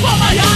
for my